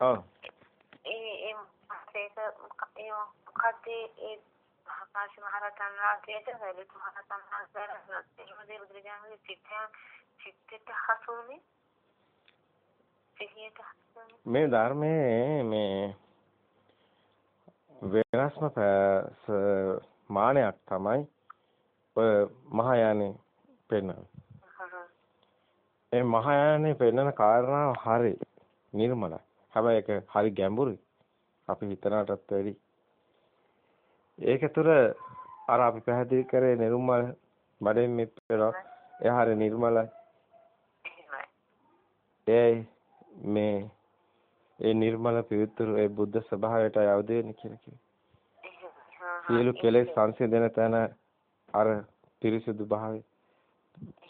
ඔව්. ඒ ඒ ඒක ඒ මොකද ඒ ආකාශ මහරතන් වහන්සේට වැලිත මහරතන් වහන්සේට එහෙම දේ බුදුරජාණන්ගේ චිත්තයන් චිත්තයට හසුනේ සිහියට හසුනේ මේ ධර්මයේ මේ වෙනස්ම මානයක් තමයි ඔය මහායානේ පෙන්වන්නේ. ඒ මහායානේ පෙන්වන කාරණාව හරි නිර්මලයි. හැබැයි ඒක හරි ගැඹුරුයි. අපි හිතනටත් වැඩි. ඒක තුර අර අපි පැහැදිලි කරේ නිර්මල බඩෙන් මිත්‍රව එයා හරි නිර්මලයි. ඒ මේ ඒ නිර්මල පිවිතුරු ඒ බුද්ධ ස්වභාවයට යවද වෙන්නේ කියලා කිව්වේ. සියලු කෙලෙස් සංසිඳන තැන අර පිරිසුදු භාවය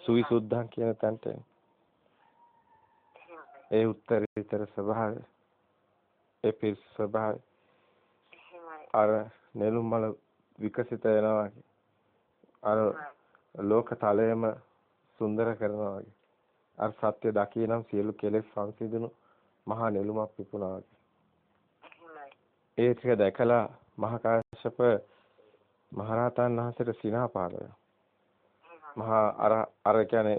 සුවිසුද්ධං කියන තැනට ඒ උත්තරීතර ස්වභාවය ඒ පිරිස ස්වභාවය අර නෙළුම්මල විකසිත වෙනවා අර ලෝක තලයේම සුන්දර කරනවා වගේ. අර සත්‍ය දකිනම් සියලු කෙලෙස් සංසිඳුණු මහා නෙළුමක් පිපුණා වගේ. ඒ ටික දැකලා මහා කාශ්‍යප මහරහතන් වහන්සේට සිනහ පාදය මහා අර අර කියන්නේ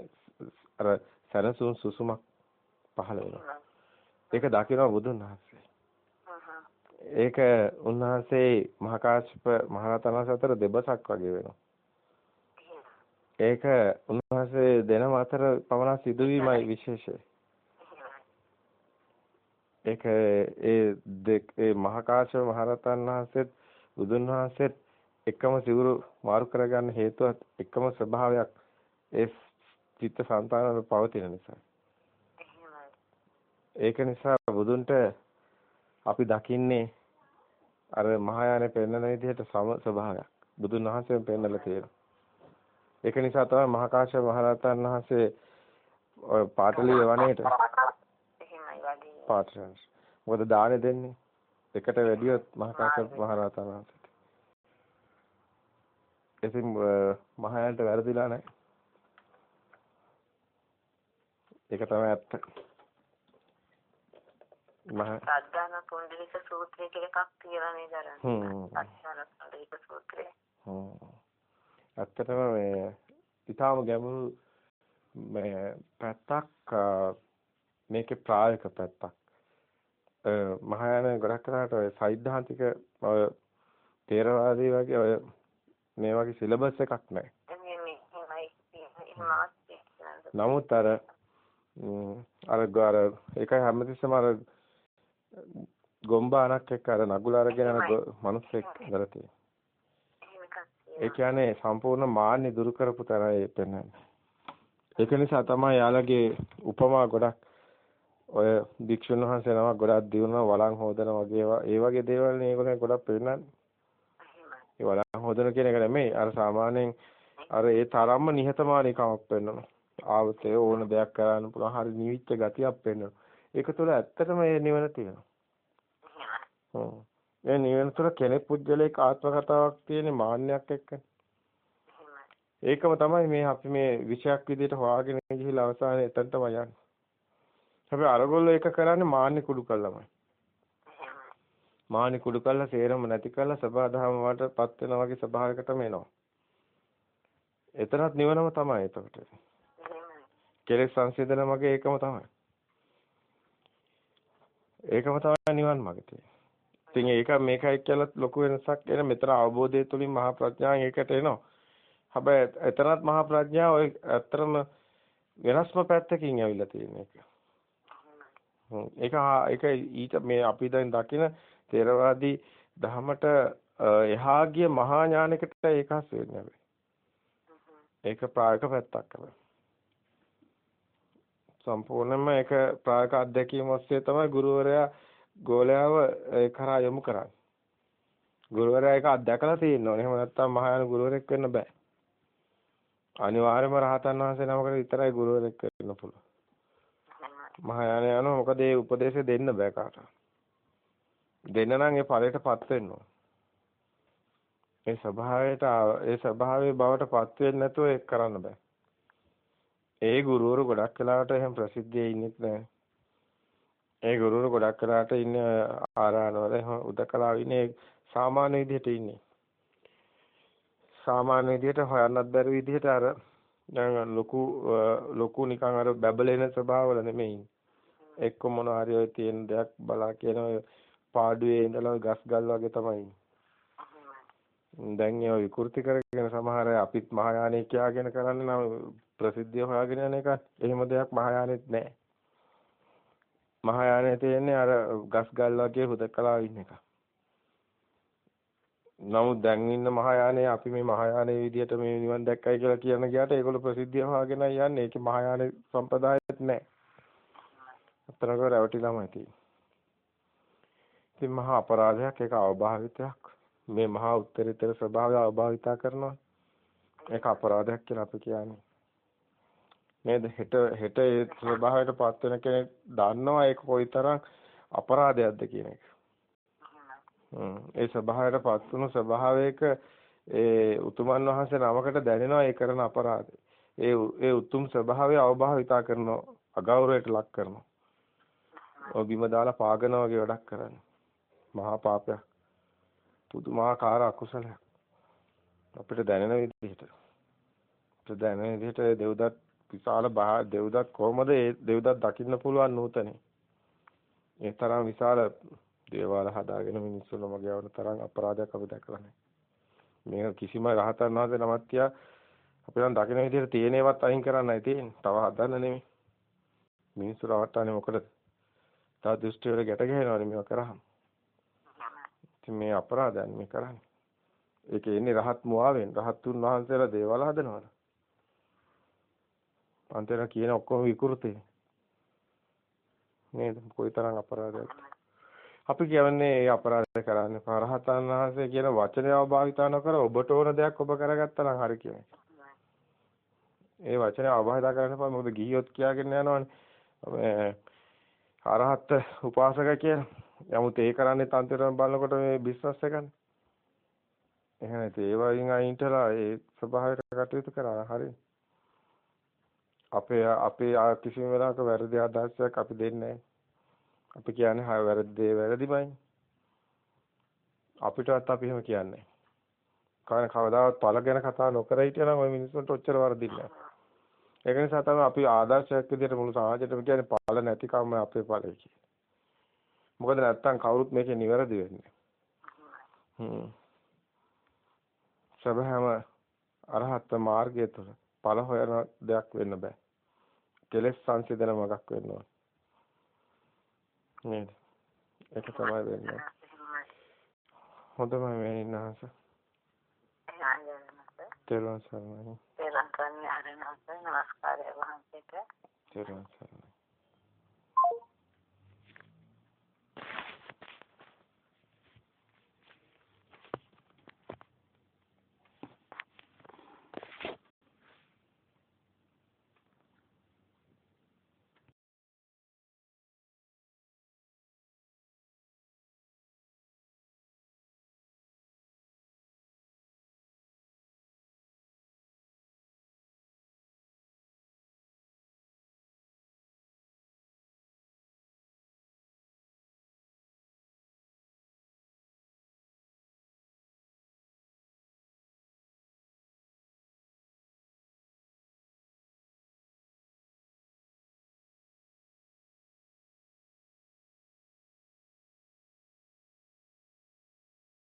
අර සනසුන් සුසුමක් පහළ වෙනවා. ඒක දකිනවා බුදුන් වහන්සේ. ඒක උන්වහන්සේ මහා කාශ්‍යප මහරහතන් වහන්සේ අතර දෙබසක් වගේ වෙනවා. ඒක උන්වහන්සේ දෙනම අතර පමණ සිදුවීමයි විශේෂය. ඒක ඒ ඒ මහා කාශ්‍යප මහරහතන් වහන්සේත් බුදුන් වහන්සේත් එකම සිවුරු මාරු කරගන්න හේතුවත් එකම ස්වභාවයක් ඒ චිත්ත සංතානවල පවතින නිසා. ඒක නිසා බුදුන්ට අපි දකින්නේ අර මහායානේ පෙන්වන විදිහට සම ස්වභාවයක්. බුදුන් වහන්සේම පෙන්වලා තියෙනවා. ඒක නිසා තමයි මහා කාශ්‍යප මහරහතන් වහන්සේ ඔය පාටලී වනයේට පාටලී. මොකද දානේ දෙන්නේ? එකට වැඩියොත් මහා කාශ්‍යප මහරහතන් වහන්සේ ඉතින් මහායානට වැරදිලා නැහැ. ඒක තමයි ඇත්ත. සද්ධාන පුණ්ඩලික සූත්‍රය කියලා එකක් තියෙනවා නේද අර. සද්ධාන පුණ්ඩලික සූත්‍රය. ඇත්තටම මේ ඊටාම ගැඹුරු මේ පැත්තක් මේකේ ප්‍රායෝගික පැත්තක්. මහායාන ගොඩක් කරාට ඔය සෛද්ධාන්තික ඔය තේරවාදී වගේ ඔය මේ වගේ සිලබස් එකක් නැහැ. නමුත් අර අර අර ඒකයි හැමතිස්සෙම අර ගොම්බානක් එක්ක අර නගුල අරගෙන යන මිනිස්සෙක් ඉඳලා තියෙනවා. ඒ කියන්නේ සම්පූර්ණ මාන්නේ දුරු කරපු තරයි පෙන්වන්නේ. ඒක නිසා තමයි යාළගේ උපමා ගොඩක් ඔය භික්ෂුන් වහන්සේ නමක් ගොඩක් දිනුන වළං හොදන වගේ ඒ වගේ දේවල් නේ ඒගොල්ලෝ ගොඩක් පෙන්නන්නේ. ඒ වළං හොදන කියන එක නෙමෙයි අර සාමාන්‍යයෙන් අර ඒ තරම්ම නිහතමානීකමක් පෙන්වනවා. ආවතේ ඕන දෙයක් කරන්න පුළුවන් හරි නිවිච්ච ගතියක් පෙන්වනවා. ඒක තුළ ඇත්තටම මේ නිවන තියෙනවා. හ්ම්. මේ නිවන තුළ කෙනෙක් පුජ්‍යලයක ආත්ම කතාවක් තියෙන මාන්නයක් එක්කනේ. ඒකම තමයි මේ අපි මේ විෂයක් විදිහට හොයාගෙන ගිහිල්ලා අවසානයේ එතන තමයි යන්නේ. හැබැයි අරගොල්ලෝ ඒක කරන්නේ මාන්නේ කුඩු කළාමයි. මානි කුඩු කළා සේරම නැති කළා සබහාදහම වලටපත් වෙනා වගේ ස්වභාවයකටම එනවා. එතනත් නිවනම තමයි එතකොට. කෙලෙස් සංසිඳන මගේ ඒකම තමයි. ඒකම තමයි නිවන් මාර්ගය තියෙන්නේ. ඉතින් ඒක මේකයි කියලා ලොකු වෙනසක් එන මෙතන අවබෝධය තුලින් මහා ප්‍රඥාවෙන් ඒකට එනවා. හැබැයි එතනත් මහා ප්‍රඥාව ඔය ඇත්තරම වෙනස්ම පැත්තකින් ඇවිල්ලා තියෙන එක. ඒක ඒක ඊට මේ අපි දැන් දකින තේරවාදී ධහමට එහා ගිය මහා ඥානයකට ඒක හසු වෙන්නේ නැහැ. ඒක ප්‍රායෝගික පැත්තක් තමයි. සම්පූර්ණයෙන්ම ඒක ප්‍රායෝගික අත්දැකීම ඔස්සේ තමයි ගුරුවරයා ගෝලයාව ඒ කරා යොමු කරන්නේ. ගුරුවරයා ඒක අත්දැකලා තියෙනවා. එහෙම නැත්නම් මහායාන ගුරුවරෙක් වෙන්න බෑ. අනිවාර්යයෙන්ම රහතන් වහන්සේ නමකට විතරයි ගුරුවරෙක් වෙන්න පුළුවන්. මහායාන යනවා මොකද ඒ උපදේශය දෙන්න බෑ කාටවත්. දෙන්න නම් ඒ ඵලයටපත් වෙන්න ඕන. ඒ ස්වභාවයට ඒ ස්වභාවයේ බවටපත් වෙන්නේ නැතුව ඒක කරන්න බෑ. ඒ ගුරුවරු ගොඩක් වෙලාවට එහෙම ප්‍රසිද්ධියේ ඉන්නෙත් නෑ. ඒ ගුරුවරු ගොඩක් කලකට ඉන්නේ ආරාණවල උදකලාව ඉන්නේ සාමාන්‍ය විදිහට ඉන්නේ. සාමාන්‍ය විදිහට හොයන්නත් බැරි විදිහට අර දැන් ලොකු ලොකු නිකන් අර බබලෙන ස්වභාවවල නෙමෙයි. එක්ක මොන හරි ඔය තියෙන දෙයක් බලා කියන ඔය පාඩුවේ ඉඳලා ගස් ගල් වගේ තමයි. දැන් ඒ විකෘති කරගෙන සමහර අය අපිත් මහායානෙ කියාගෙන කරන්නේ නම් ප්‍රසිද්ධිය හොයාගෙන යන එක. එහෙම දෙයක් මහායානෙත් නැහැ. මහායානෙ තියෙන්නේ අර ගස් ගල් වගේ හුදකලා ඉන්න එක. නමුත් දැන් ඉන්න මහායානේ අපි මේ මහායානේ විදියට මේ නිවන් දැක්කයි කියලා කියන ගියාට ඒගොල්ලෝ ප්‍රසිද්ධිය හොයාගෙන යන්නේ. ඒකේ මහායානේ සම්ප්‍රදායෙත් නැහැ. අතරක රැවටිලාමයි තියෙන්නේ. ඉතින් මහා අපරාධයක් ඒක අවභාවිතයක්. මේ මහා උත්තරීතර ස්වභාවය අවභාවිතා කරනවා. ඒක අපරාධයක් කියලා අපි කියන්නේ. නේද? හෙට හෙට ඒ ස්වභාවයට පත් වෙන කෙනෙක් දන්නවා ඒක කොයිතරම් අපරාධයක්ද කියන එක. ඒ ස්වභාවයට පත් වුණු ස්වභාවයක ඒ උතුමන් වහන්සේ නමකට දැනෙනවා ඒ කරන අපරාධය. ඒ ඒ උතුම් ස්වභාවය අවභාවිතා කරනවා අගෞරවයට ලක් කරනවා. ඔය බිම දාලා පාගන වගේ වැඩක් කරන්නේ. මහා පාපයක්. පුදුමාකාර අකුසලයක්. අපිට දැනෙන විදිහට. අපිට දැනෙන විදිහට දෙව්දත් විශාල දෙව්දත් කොහොමද ඒ දෙව්දත් දකින්න පුළුවන් නූතනේ. ඒ තරම් විශාල දේවාල හදාගෙන මිනිස්සු ළම ගෑවන තරම් අපරාධයක් අපි දැකලා නැහැ. මේක කිසිම රහතන් වහන්සේ නමක් තියා අපි නම් දකින විදිහට තියෙන ඒවත් අයින් කරන්නයි තියෙන්නේ. තව හදන්න නෙමෙයි. මිනිස්සු රවට්ටන්නේ මොකටද? තව දෘෂ්ටි වල ගැට ගහනවානේ මේවා කරාම. ඉතින් මේ අපරාධයන් මේ කරන්නේ. ඒකේ ඉන්නේ රහත් මුවාවෙන් රහත්තුන් වහන්සේලා දේවාල හදනවද? අන්තර කියන ඔක්කොම විකෘති. නේද? කොයිතරම් අපරාධයක්ද? අපි කියන්නේ මේ අපරාධ කරන්නේ පරහතන් වහන්සේ කියන වචනය අවභාවිතා නොකර ඔබට ඕන දෙයක් ඔබ කරගත්තා නම් හරි කියන්නේ. ඒ වචනය අවභාවිතා කරන්න එපා මොකද ගිහියොත් කියාගෙන යනවනේ. අරහත් උපාසක කියන. යමුත් ඒ කරන්නේ තන්ත්‍රයෙන් බලනකොට මේ බිස්නස් එකනේ. එහෙනම් ඒ වයින් අයින්ටලා ඒ ස්වභාවයට කටයුතු කරා හරි. අපේ අපේ කිසිම වෙලාවක වැරදි අදහසක් අපි දෙන්නේ නැහැ. අපි කියන්නේ හය වැරදි වැරදිමයි. අපිටවත් අපි එහෙම කියන්නේ නැහැ. කවදාවත් පළ ගැන කතා නොකර හිටියනම් ওই මිනිස්සුන්ට ඔච්චර වරදින්නේ නැහැ. ඒක නිසා තමයි අපි ආදර්ශයක් විදිහට මුළු සමාජයටම කියන්නේ පළ නැතිකම අපේ ඵලයි කියන්නේ. මොකද නැත්තම් කවුරුත් මේකේ නිවැරදි වෙන්නේ. හ්ම්. සබහම අරහත් මාර්ගය තුළ ඵල හොයන දෙයක් වෙන්න බෑ. කෙලෙස් සංසිඳන මගක් වෙන්න ඕන. නේද? ඒක තමයි වෙන්නේ. හොඳම වෙනින්නහස. තෙරුවන් සරණයි. තෙරුවන් සරණයි නමස්කාරය වහන්සේට. තෙරුවන් සරණයි.